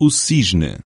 o cisne.